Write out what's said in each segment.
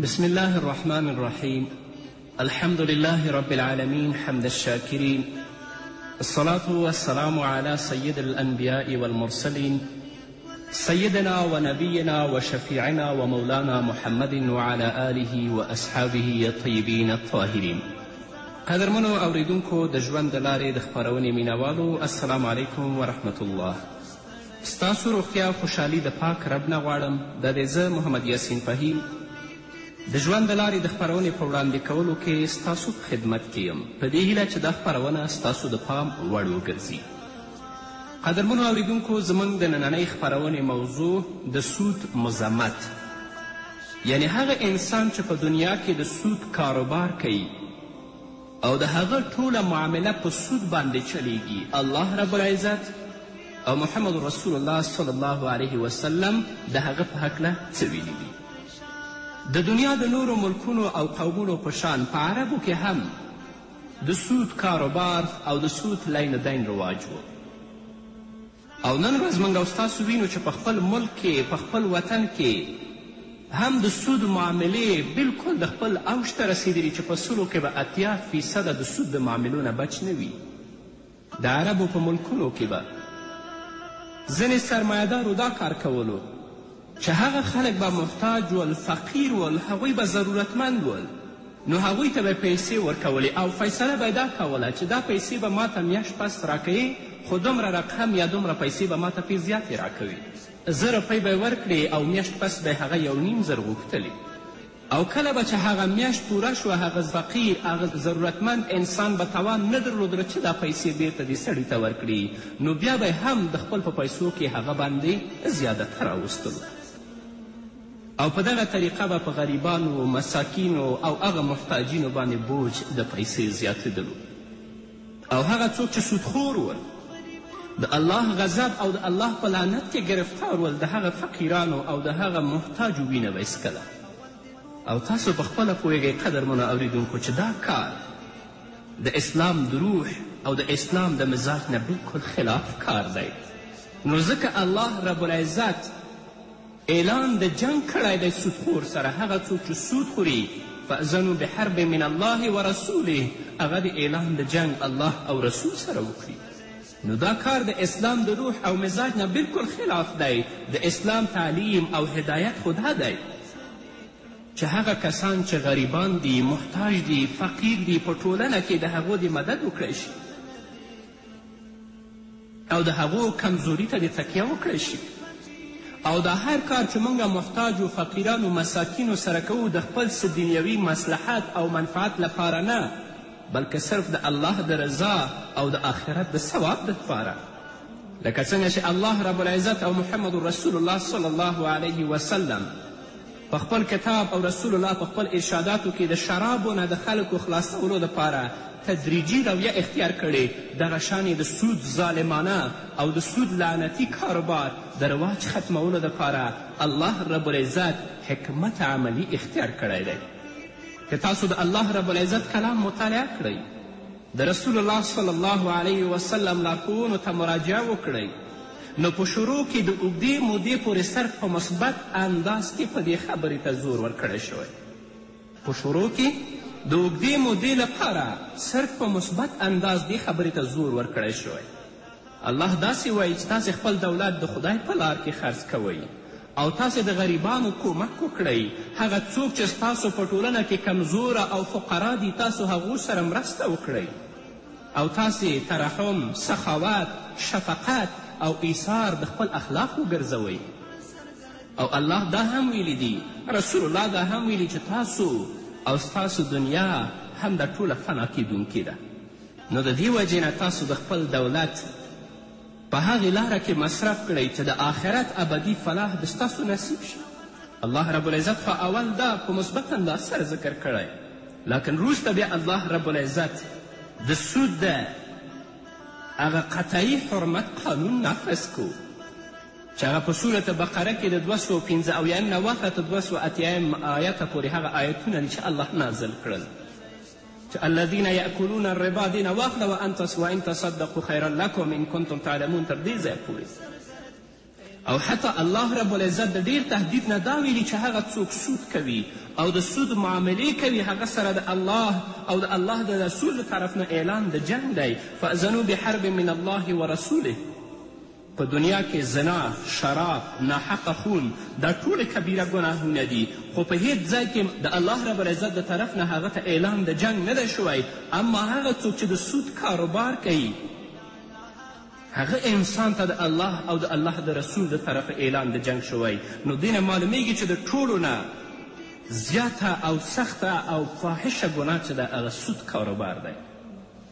بسم الله الرحمن الرحيم الحمد لله رب العالمين حمد الشاكرين الصلاة والسلام على سيد الأنبياء والمرسلين سيدنا ونبينا وشفيعنا ومولانا محمد وعلى آله وأصحابه الطيبين الطاهرين قدرمنو اوریدونکو د ژوند د لارې د خپرونې مینوالو السلام علیکم ورحمة الله ستاسو روغتیا او خوشحالي د پاک رب نه غواړم. دا دی زه محمد یاسین فهیم د ژوند د لارې د خپرونې په وړاندې کولو کې ستاسو په خدمت کې یم په دې هیله چې دا خپرونه ستاسو د پام وړ وګرځي. قدرمنو اوریدونکو زموږ د نننۍ خپرونې موضوع د سود مذمت یعنی هغه انسان چې په دنیا کې د سود کاروبار کوي او د هغه ټوله معامله په سود باندې چلېږي الله رب العزت او محمد رسول الله صلی الله علیه وسلم د هغه په هکله څه ویلي دي د دنیا د نورو ملکونو او قومونو په شان په عربو کې هم د سود کاروبار او د سود لین دین رواج و او نن ورځ موږ او ستاسو وینو چې په خپل ملک کې په خپل وطن کې هم د سود معاملې بلکل د خپل اوج ته رسېدلي چې په سلو کې به اتیا فیصده د سود د معاملو نه بچ نه وي د عربو په ملکونو کې به ځینې سرمایهدارو دا کار کولو چې هغه خلک به محتاج ول، فقیر ول، هغوی به ضرورتمند ول، نو هغوی ته به یې پیسې ورکولې او فیصله به یې دا کوله چې دا پیسې به ما ته میاشت پس راکوې، خو دومره رقم یا دومره پیسې به ما ته پې زیاتې راکوې. زر روپۍ به یې ورکړې او میاشت پس به یې هغه یو نیم زر غوښتلې. او کله به چې هغه میاشت پوره شوه هغه فقیر، هغه ضرورتمند انسان به توان نه درلودله چې دا پیسې بېرته دې سړي ته ورکړي نو بیا به یې هم د خپل په پیسو کې هغه باندې زیاده ته راوستلو او په دغه طریقه به په غریبانو، مساکینو او هغه محتاجینو باندې بوج د پیسې زیاتېدلو. او هغه څوک چې سودخور ول د الله غضب او د الله په لعنت کې ګرفتار ول د هغه فقیرانو او د هغه محتاجو وینه به یې او تاسو په خپله پوهېږئ قدرمنو اوریدونکو چې دا کار د اسلام د روح او د اسلام د مزاج نه بلکل خلاف کار دی نو ځکه الله رب العزت اعلان د جنګ کړی دی سود خور سره هغه څوک چې سود خوري فاذنو بحرب من الله و رسوله هغه د اعلان د جنګ الله او رسول سره وکړي نو دا کار د اسلام د روح او مزاج نه بلکل خلاف دی د اسلام تعلیم او هدایت خو دا دی چې هغه کسان چې غریبان دي محتاج دي فقیر دي په ټولنه کې د هغو د مدد وکړی شي او د هغو کمزوري ته دې تکیه وکړی شي او دا هر کار چې موږ محتاجو فقیرانو مساکینو سره کوو د خپل څه دنیوي مصلحت او منفعت لپاره نه بلکې صرف د الله د رضا او د آخرت د ثواب دپاره لکه څنګه چې الله رب العزت او محمد رسول الله صلی الله علیه وسلم په خپل کتاب او رسول الله په خپل ارشاداتو کې د شرابو نه د خلکو خلاصولو لپاره تدریجي رویه اختیار کړې، دغه شان یې د سود ظالمانه او د سود لعنتي کاروبار د رواج ختمولو لپاره الله رب العزت حکمت عملي اختیار کړی دی. که تاسو د الله رب العزت کلام مطالعه کړئ، د رسول الله صلی الله علیه وسلم لارښوونو ته مراجعه وکړئ نو په شروع کې د اوږدې مودې پورې سر په مثبت انداز کې په دې خبرې ته زور ورکړی شوی په شروع کې د اوږدې مودې لپاره سر په مثبت انداز دې خبرې ته زور ورکړی شوی الله داسې وایي چې تاسې خپل دولت د خدای په لار کې خرڅ کوئ او تاسې د غریبانو کومک وکړئ هغه څوک چې ستاسو په ټولنه کې کمزوره او فقرا دي تاسو هغو سره مرسته وکړئ او تاسې ترحم سخاوت شفقت او ایثار د خپل اخلاق وګرځوئ او الله دا هم ویلی دي رسول الله دا هم ویلي چې تاسو او ستاسو دنیا همدا ټوله فنا کیدونکې ده نو د دې وجې نه تاسو د خپل دولت په هغې لاره کې مصرف کړئ چې د آخرت ابدي فلاح د ستاسو نصیب شي الله رب العزت خو اول دا په مثبت انداز سره ذکر کړی لکن روسته بیا الله رب العزت د سود د هغه قطعي حرمت قانون نفذ کو چې هغه په صورت بقره کې د دوه سوه پنځه اویایم نه واخته دوه سوه اتیایم آیته پورې هغه آیتونه دي چې الله نازل کړل چې الذین یأکلون الربا دې نه واخله وان تصدقوا خیرا لکم ان کنتم تعلمون تر دې ځایه پورې او حتی الله رب العزت د ډیر تهدید نه دا ویلي چې هغه څوک سود کوي او د سود معاملې کوي هغه سره د الله او د الله د رسول طرف نه اعلان د جنګ دی فاذنو بحرب من الله ورسوله په دنیا کې زنا، شراب، ناحقه خون دا ټولې کبیره ګناهونه دي، خو په هېڅ ځای کې د الله رب العزت د طرف نه هغه ته اعلان د جنګ نه دی شوی، اما هغه څوک چې د سود کاروبار کوي هغه انسان ته د الله او د الله د رسول د طرفه اعلان د جنګ شوی، نو دې نه معلومیږي چې د ټولو نه زیاته او سخته او فاحشه ګناه چې ده هغه سود کاروبار دی.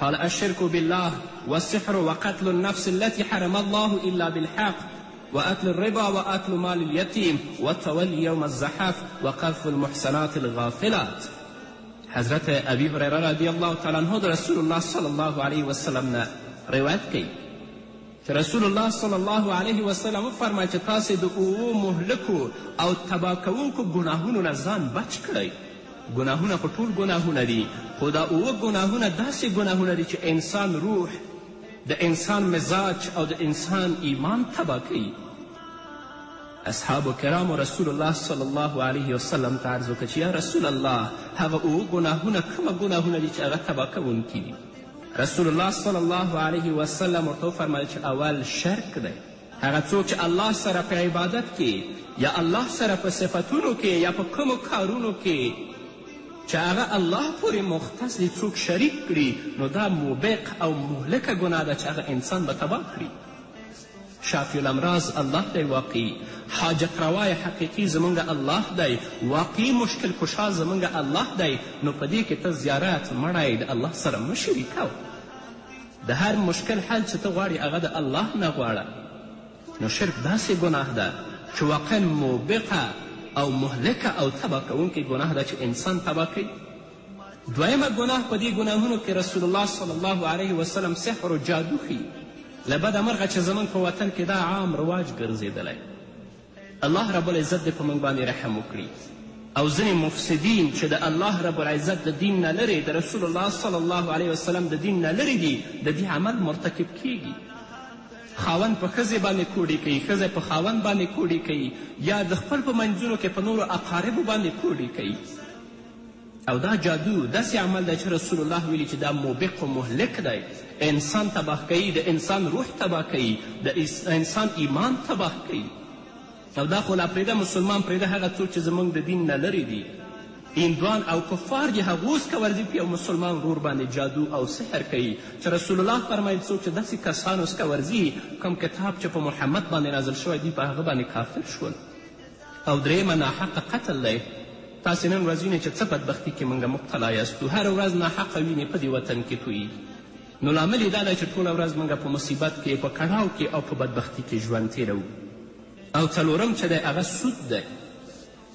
قال، الشرک بالله والسحر وقتل النفس التي حرم الله الا بالحق واكل الربا واكل مال اليتيم والتولي يوم الزحف وقذف المحسنات الغافلات حضرت ابي هريره رضي الله تعالى عنه د رسول الله صلى الله عليه وسلم نه روایت کوي رسول الله صلی الله علیه وسلم وفرمایل چې تاسې د اوو مهلکو او تباه کوونکو ګناهونو نه ځان بچ کړئ ګناهونه خو ټول ګناهونه دي خو دا اووه ګناهونه داسې ګناهونه دي چې انسان روح د انسان مزاج او د انسان ایمان تباه کوي اصحابو کرامو رسول الله صلی الله علیه وسلم ته عرض وکړه چې یا رسول الله هغه اووه ګناهونه کومه ګناهونه دي چې هغه تباه کوونکي دي رسول الله صلی الله علیه وسلم ورته وفرمیل چې اول شرک دی هغه څوک چې الله سره په عبادت کې یا الله سره په صفتونو کې یا په کومو کارونو کې چې هغه الله پورې مختص دي څوک شریک کړي نو دا موبق او مهلکه ګناه ده چې هغه انسان به تباه کړي شافي الامراض الله دی واقعي حاجت روا حقیقي زمونږ الله دی واقعي مشکل کشا زمونږ الله دی نو په دې کې ته زیارت مړی د الله سره مه شریکوه د هر مشکل حل چې ته غواړې هغه د الله نه غواړه نو شرک داسې ګناه ده چې واقعا موبقه او مهلکه او تبا کوونکې ګناه ده چې انسان تبا کوي دویمه ګناه په دې ګناهونو کې رسول الله صلی الله علیه وسلم سحر و جادو ښي له بده مرغه چې زموږ په وطن کې دا عام رواج ګرځېدلی الله رب العزت دې په موږ باندې رحم وکړي او ځینې مفسدین چې د الله رب العزت د دین نه لرې د رسول الله صلی الله علیه وسلم د دین نه لرې دي د دې عمل مرتکب کیږي خاوند په ښځې باندې کوډې کوي ښځه په خاوند باندې کوډې کوي یا د خپل په منځونو کې په نورو اقاربو باندې کوډې کوي او دا جادو داسې عمل دی چې رسول الله ویلي چې دا موبق و مهلک دی انسان تباه کوي د انسان روح تباه کوي د انسان ایمان تباه کوي او دا خو لا پرېږده مسلمان پرېږده هغه څوک چې زموږ د دین نه لرې دي هندوان او کفار دي هغه اوس که ورځي په یو مسلمان ورور باندې جادو او سحر کوي چې رسول الله فرمایل څوک چې داسې کسان اوس که ورځي کوم کتاب چې په محمد باندې نازل شوی دوی په هغه باندې کافر شول او درېیمه ناحقه قتل دی تاسې نن ورځ وینئ چې څه بدبختي کې موږ مبتلا یاستو هره ورځ ناحقه وینې په دې وطن کې تویېږي نو لامل یې دا دی چې ټوله ورځ موږ په مصیبت کې په کړاو کې او په بدبختي کې ژوند تېروو او څلورم چې دی هغه سود دی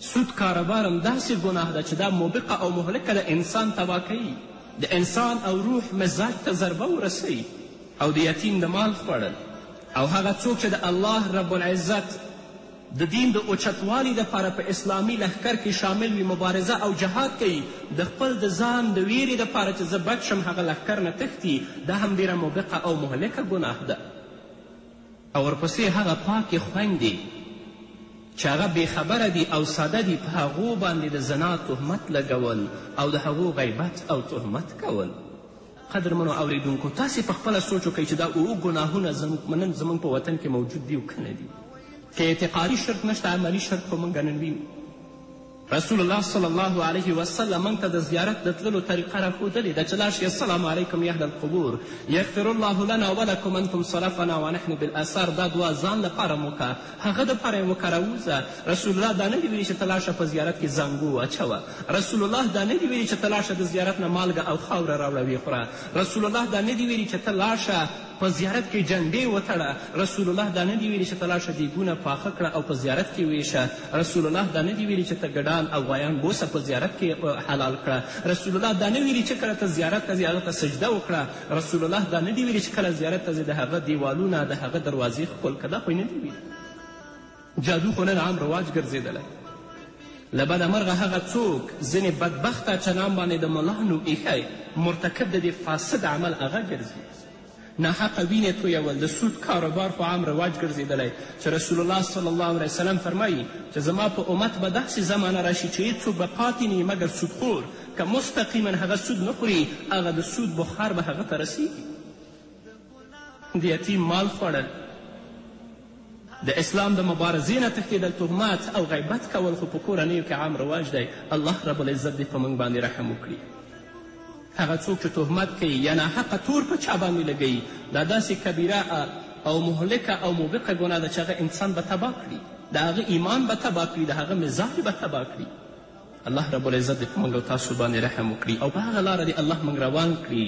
سود کاروبار هم داسې ګناه ده چې دا موبقه او مهلکه د انسان تباه کوي د انسان او روح مزاج ته ضربه ورسوي او د یتیم د مال خوړل او هغه څوک چې د الله رب العزت د دین د اوچتوالي دپاره په اسلامي لښکر کې شامل وي، مبارزه او جهاد کوي، د خپل د ځان د ویرې دپاره چې زه بچ شم هغه لښکر نه تښتي، دا هم ډیره موبقه او مهلکه ګناه ده. او ورپسې هغه پاکې خویندې چې هغه بې خبره دي او ساده دي په هغو باندې د زنا تهمت لګول او د هغو غیبت او تهمت کول قدرمنو اورېدونکو تاسې په خپله سوچ وکړئ چې دا اوه ګناهونه نن زموږ په وطن کې موجود دي او که نه دي که اعتقادي شرک نشته عملي شرک خو موږ نن وینو رسول الله صلی الله علیه وسلم موږ ته د زیارت د تللو طریقه راښودلې ده چې لاړ شي السلام علیکم یهل القبور یغفر الله لنا ولکم انتم صرفنا ونحن بالاثار دا دعا ځان لپاره موکه هغه دپاره یې وکارووځه رسول الله دا نه دي ویلي چې ته لاړ شه په زیارت کې زانګو واچوه رسول الله دا نه دي ویلي چې ته لاړ شه د زیارت نه مالګه او خاوره راوړه ویې خوره رسول الله دا نه دي ویلي چې ته لاړ شه په زیارت کې جنډې وتړه رسول الله دا نه دي ویلي چې ته لاړ شه دیګونه پاخه کړه او په زیارت کې ویې شه رسول الله دا نه دي ویلي چې ته ګډان او غوایان بوسه په زیارت کې حلال کړه رسول الله دا نه ویلي چې کله ته زیارت ته ځې هغه ته سجده وکړه رسول الله دا نه دي ویلي چې کله زیارت ته ځې د هغه دیوالونه د هغه دروازې ښکل که دا خو یې نه دي ویلي جادو خو نن عام رواج ګرځېدلی له بده مرغه هغه څوک ځینې بدبخته چلان باندې د ملا نوم ایښی مرتکب د دې فاسد عمل هغه ګرځي ناحقه وینې تویول د سود کاروبار خو عام رواج ګرځېدلی چې رسول الله صلی الله علیه وسلم فرمایي چې زما په امت به داسې زمانه راشي چې هېڅوک به پاتې نه مګر سودخور که مستقیما هغه سود نه خوري هغه د سود بخار به هغه ته رسیږي د یتیم مال خوړل د اسلام د مبارزې نه تښتېدل تهمت او غیبت کول خو په کورنیو کې عام رواج دی الله رب العزت دې په موږ باندې رحم وکړي هغه څوک چې تهمت کوي یا ناحقه تور په چا باندې لګوي دا داسې کبیره او مهلکه او موبقه ګناه ده چې هغه انسان به تباه کړي د هغه ایمان به تباه کړي د هغه مزاج به تباه کړي الله رب العزت دې په موږ او تاسو باندې رحم وکړي او په هغه لاره دې الله موږ روان کړي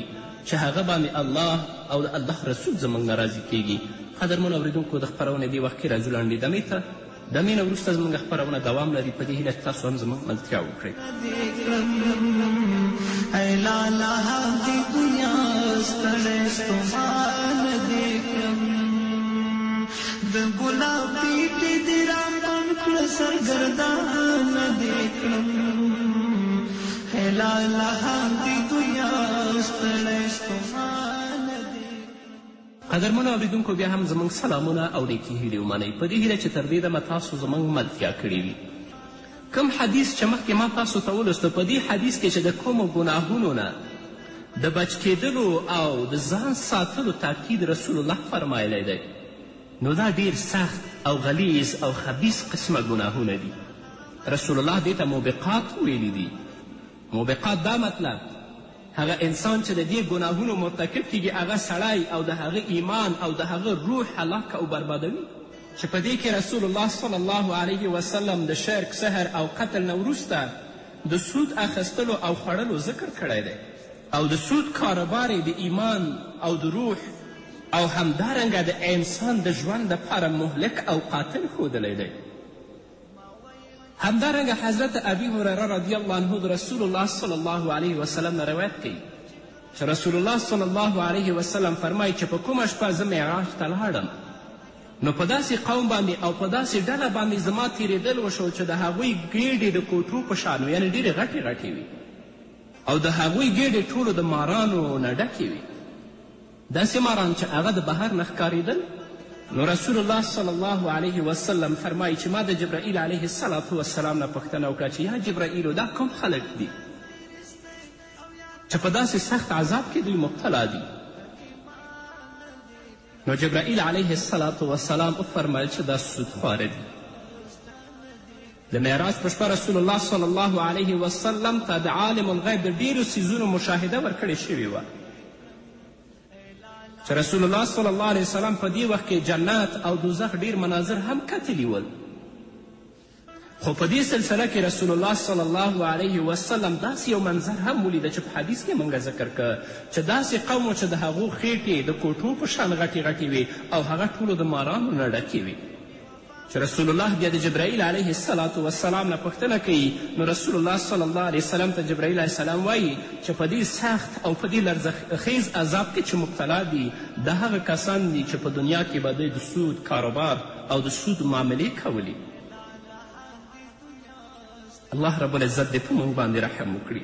چې هغه باندې الله او د الله رسول زموږ نه راضي کیږي قدرمن اورېدونکو د خپرونې دې وخت کې راځو لنډې دمې ته دمې نه وروسته زموږ خپرونه دوام لري په دې هیله چې تاسو هم زموږ ملتیا وکړئ ستړی ستومان دې کړم د ګلاب پیټی دی را پام کړ سرګردان دی کړم هلا لهان دی دنیا ستړی ستومان دی قدرمنو اوریدونکو بیا هم زموږ سلامونه او نیکې هیلې ومنئ په دې هیله چې تر دې دمه تاسو زموږ ملتیا کړې وي کوم حدیث چې مخکې ما تاسو ته ولوسته په دې حدیث کې چې د کومو ګناهونو نه د بچ کېدلو او د ځان ساتلو تاکید رسول الله فرمایلی دی نو دا ډیر سخت او غلیظ او خبیث قسمه ګناهونه دي رسول الله دې ته موبقات ویلي دي موبقات دا مطلب هغه انسان چې د دې ګناهونو مرتکب کېږي هغه سړی او د هغه ایمان او د هغه روح هلاک او بربادوي چې په دې کې رسول الله صلی الله علیه وسلم د شرک سحر او قتل نه وروسته د سود اخیستلو او خوړلو ذکر کړی دی او د سود کاروبار یې د ایمان او د روح او همدارنګه د انسان د ژوند دپاره مهلک او قاتل ښودلی دی همدارنګه حضرت ابي هريره رضی الله عنه د رسول الله صلی الله علیه وسلم نه روایت کوي چې رسول الله صلی الله علیه وسلم فرمایي چې په کومه شپه زه معراج ته لاړم نو په داسې قوم باندې او په داسې ډله باندې زما تیریدل وشو چې د هغوی ګیډې د کوټو په شانو یعنې ډېرې غټې غټې وي او د هغوی ګیډې ټولو د مارانو نه ډکې وي داسې ماران چې هغه د بهر نه ښکارېدل نو رسول الله صلی الله علیه وسلم فرمایي چې ما د جبرائیل علیه السلام وسلام نه پوښتنه وکړه چې یا جبرائیلو دا کوم خلک دي چې په داسې سخت عذاب کې دوی مبتلا دي نو جبرائیل علیه السلام وسلام وفرمیل چې دا سودخواره دي د معراج په شپه رسول الله صلی الله علیه وسلم ته د عالم الغیب د ډیرو څیزونو مشاهده ورکړې شوې وه چې رسول الله صلی الله علیه وسلم په دې وخت کې جنت او دوزخ ډیر مناظر هم کتلي ول خو په دې سلسله کې رسول الله صلی الله علیه وسلم داسې یو منظر هم ولیده چې په حدیث کې موږ ذکر که چې داسې قوم و چې د هغو خېټې د کوټو په شان غټې غټې وې او هغه ټولو د مارانو نه ډکې وې چې رسول الله بیا د جبرائیل علیه السلام وسلام نه پوښتنه کوي نو رسول الله صلی الله علیه وسلم ته جبرائیل علیه السلام وایي چې په دې سخت او په دې لرزخیز عذاب کې چې مبتلا دي دا هغه کسان دي چې په دنیا کې به دوی د سود کاروبار او د سود معاملې کولې الله رب العزت دې په موږ باندې رحم وکړي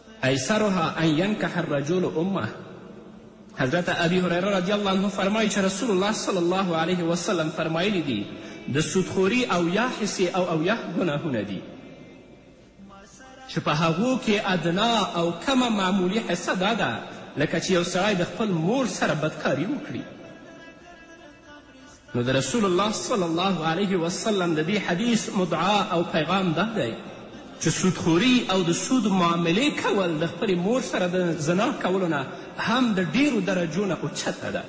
ایسرها ان ینکح الرجل امه حضرت ابي هريره رضی الله عنه فرمایي چې رسول الله صلی الله علیه وسلم فرمایلی دي د سودخوري او یا حصې او او یا ګناهونه دي چې په هغو کې ادنا او کمه معمولي حصه دا ده لکه چې یو سړی د خپل مور سره بدکاري وکړي نو د رسول الله صلی الله علیه وسلم د دې حدیث مدعا او پیغام دا دی چې سودخوري او د سود معاملې کول د خپلې مور سره د زنا کولو نه هم د ډیرو درجو نه اوچته ده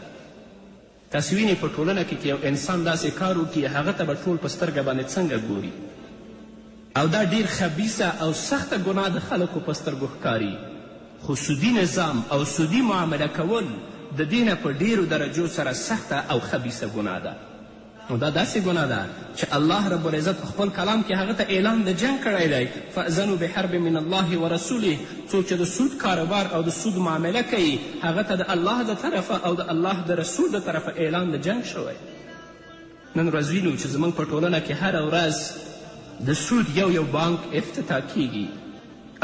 تاسو وینئ په ټولنه کې که یو انسان داسې کار وکړي هغه ته به ټول په سترګه باندې څنګه ګوري او دا ډیر خبیثه او سخته ګناه د خلکو په سترګو ښکاري خو سودي نظام او سودي معامله کول د دې نه په ډیرو درجو سره سخته او خبیثه ګناه ده نو دا داسې ګناه ده چې الله رب العزت په خپل کلام کې هغه ته اعلان د جنګ کړی دی فاذنو بحرب من الله و رسوله څوک چې د سود کاروبار او د سود معامله کوي هغه ته د الله د طرفه او د الله د رسول د طرفه اعلان د جنګ شوی نن ورځ وینو چې زموږ په ټولنه کې هره ورځ د سود یو یو بانک افتتاح کیږي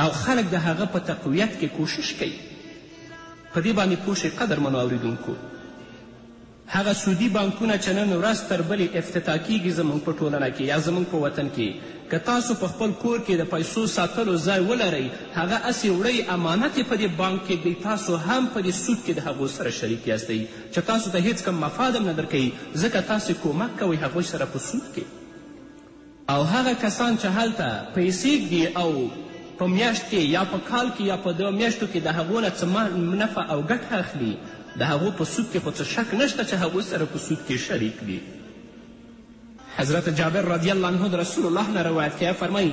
او خلک د هغه په تقویت کې کوشش کوي په دې باندې پوه شئ قدرمنو اوریدونکو هغه سودي بانکونه چې نن ورځ تر بلې افتتاح کیږي زموږ په ټولنه کې یا زموږ په وطن کې که تاسو په خپل کور کې د پیسو ساتلو ځای ولرئ هغه هسې وړئ امانت یې په دې بانک کې دی تاسو هم په دې سود کې د هغو سره شریک یاستئ چې تاسو ته هیڅ کوم مفاد هم نه درکوي ځکه تاسو کومک کوئ هغوی سره په سود کې او هغه کسان چې هلته پیسې ږدي او په میاشت کې یا په کال کې یا په دو میاشتو کې د هغو نه څه نفع او ګټه اخلي د هغو په سود کې خو څه شک نشته چې هغوی سره په سود کې شریک دي حضرت جابر رضی الله عنه د رسول الله نه روایت کوي فرمایي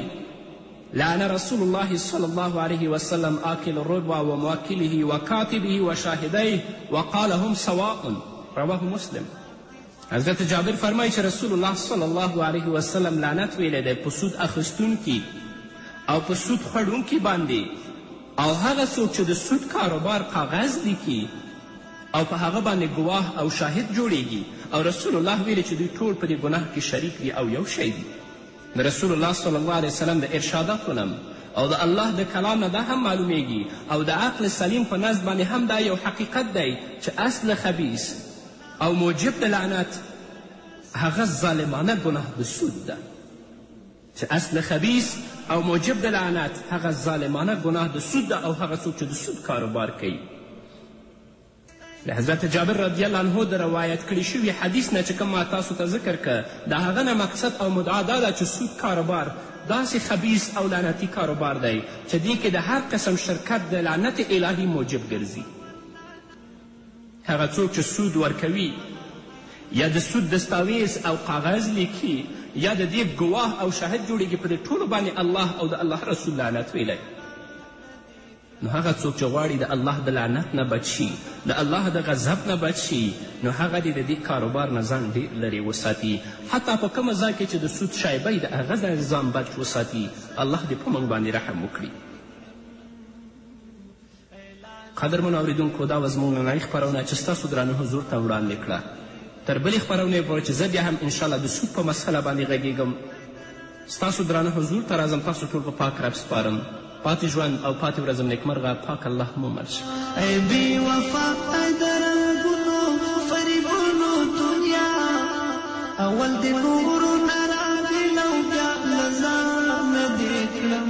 لعن رسول الله صلی الله علیه وسلم آکل الربا و مواکله و کاتبه و شاهدیه و قال هم سواء رواه مسلم حضرت جابر فرمایي چې رسول الله صلی الله علیه وسلم لعنت ویلی دی په سود اخیستونکي او په سود خوړونکي باندې او هغه څوک چې د سود کاروبار کاغذ لیکي او په هغه باندې ګواه او شاهد جوړیږي او رسول الله ویلي چې دوی ټول په دې ګناه کې شریک دي او یو شی دي د رسول الله صلی الله علیه وسلم د ارشاداتو نه او د الله د کلام نه دا هم معلومیږي او د عقل سلیم په نزد باندې هم دا یو حقیقت دی چې اصل خبیث او موجب د لعنت هغه ظالمانه ګناه د سود ده چې اصل خبیث او موجب د لعنت هغه ظالمانه ګناه د سود ده او هغه څوک چې د سود کاروبار کوي د حضرت جابر رضی الله عنه د روایت کړي شوي حدیث نه چې کوم ما تاسو ته ذکر که د هغه نه مقصد او مدعا دا ده چې سود کاروبار داسې خبیث او لعنتي کاروبار دی چې دې کې د هر قسم شرکت د لعنت الهي موجب ګرځي هغه څوک چې سود ورکوي یا د سود دستاویز او کاغذ لیکي یا د دې ګواه او شاهد جوړیږي په دې ټولو باندې الله او د الله رسول لعنت ویلی نو هغه څوک چې غواړي د الله د لعنت نه بچ شي د الله د غضب نه بچ شي نو هغه دې د دې کاروبار نه ځان ډېر لرې وساتي حتی په کومه ځای کې چې د سود شایبه د هغه ځای ځان بچ وساتي الله دې په موږ باندې رحم وکړي قدرمنو اورېدونکو دا وه زموږ نننۍ خپرونه چې ستاسو درانه حضور ته وړاندې کړه تر بلې خپرونې پورې چې زه بیا هم انشاءالله د سود په مسله باندې غږېږم ستاسو درانه حضور ته راځم تاسو ټول په پاک رب سپارم پاتې ژوند او پاتې ورځم نیکمرغه پاک الله مو مل شه ای بی وفا ای درنګونو فریبونو دنیا اول د نورو نه راغلو بیا له ځانه دې کړم